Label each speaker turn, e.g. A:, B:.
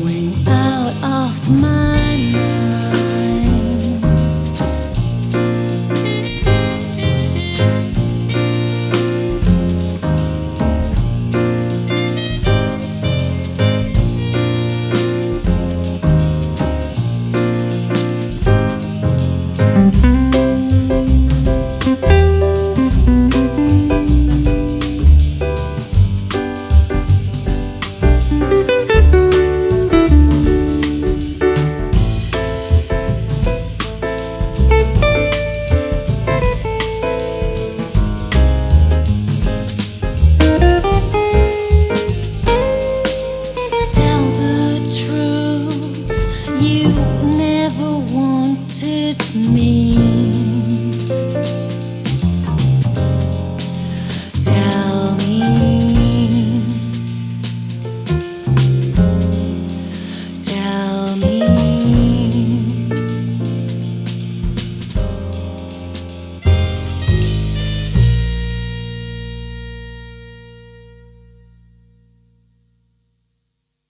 A: going out of my